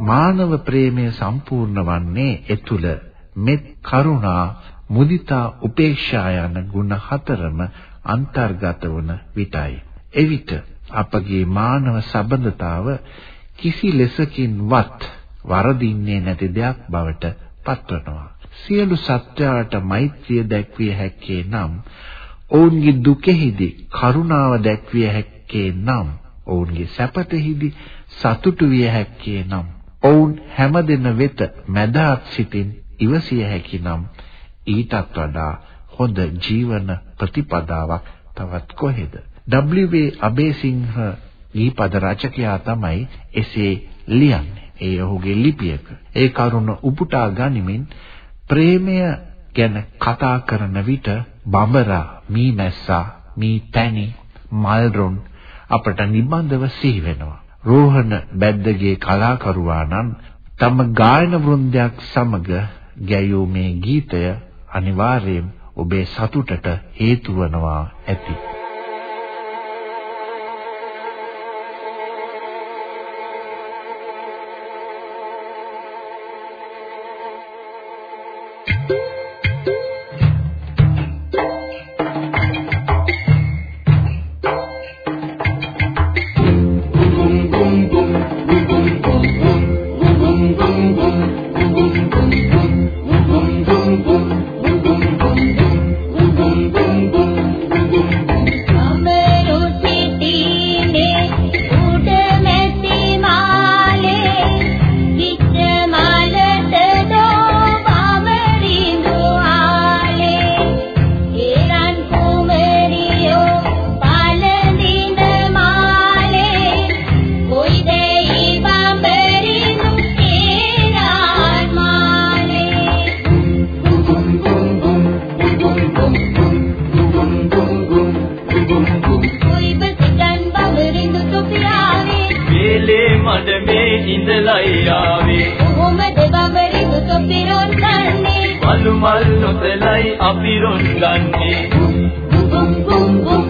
මානව ප්‍රේමය සම්පූර්ණ වන්නේ එතුල මෙත් කරුණා මුදිතා උපේක්ෂා යන ගුණ හතරම අන්තර්ගත වන විටයි. එවිට අපගේ මානව සබඳතාව කිසි ලෙසකින්වත් වරදින්නේ නැති දෙයක් බවට පත්වනවා. සියලු සත්‍යයට මෛත්‍රිය දැක්විය හැක්කේ නම් ඔවුන්ගේ දුකෙහිදී කරුණාව දැක්විය හැක්කේ නම් ඔවුන්ගේ සැපතෙහිදී සතුටු විය හැක්කේ නම් ඔවුන් හැමදෙන වෙත මැදහත් සිතින් ඉවසිය හැකි නම් ඊටත් වඩා හොඳ ජීවන ප්‍රතිපදාවක් තවත් කොහෙද? W.A. අබේසිංහ ඊපද රචකයා තමයි එසේ ලියන්නේ. ඒ ඔහුගේ ලිපියක. ඒ කරුණ උපුටා ගනිමින් ප්‍රේමය ගැන කතා කරන විට බඹරා, මීමැස්සා, මී පැණි, මල්රොන් අපට නිබඳව සිහි වෙනවා. රෝහණ බැද්දගේ කලාකරුවා නම් තම ගායන වෘන්දයක් සමග ගැයූ මේ ගීතය අනිවාර්යයෙන් ඔබේ සතුටට හේතු වනවා ඇති. නොසලයි ආවේ. කොහොමද බඹරි දුක පිරුන් ගන්නේ වලු මල් නොසලයි අපි රොන් ගන්නේ බුම් බුම් බුම්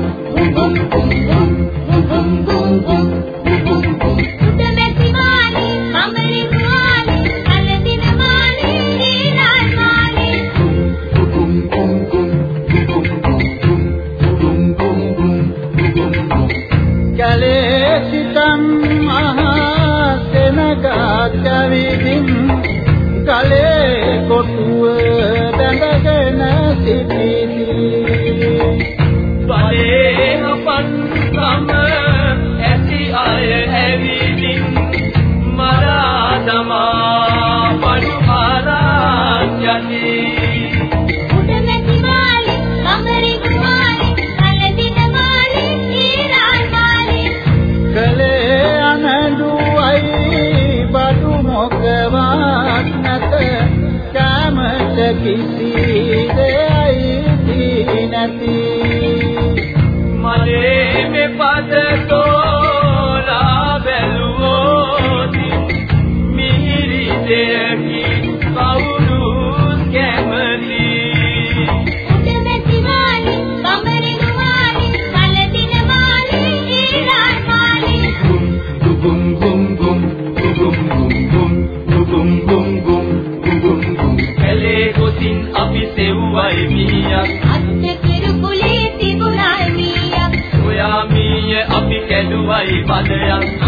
පිටින් ගලේ කොටුවේ කිසිද අයිති නැති. මලේ මේ පදතෝ වලින් අපි සෙව්වයි මීයක් අත්ත කිරුකුලේ තිබුණයි මීයක් සොයා මීය අපි කැඩුවයි පදයක්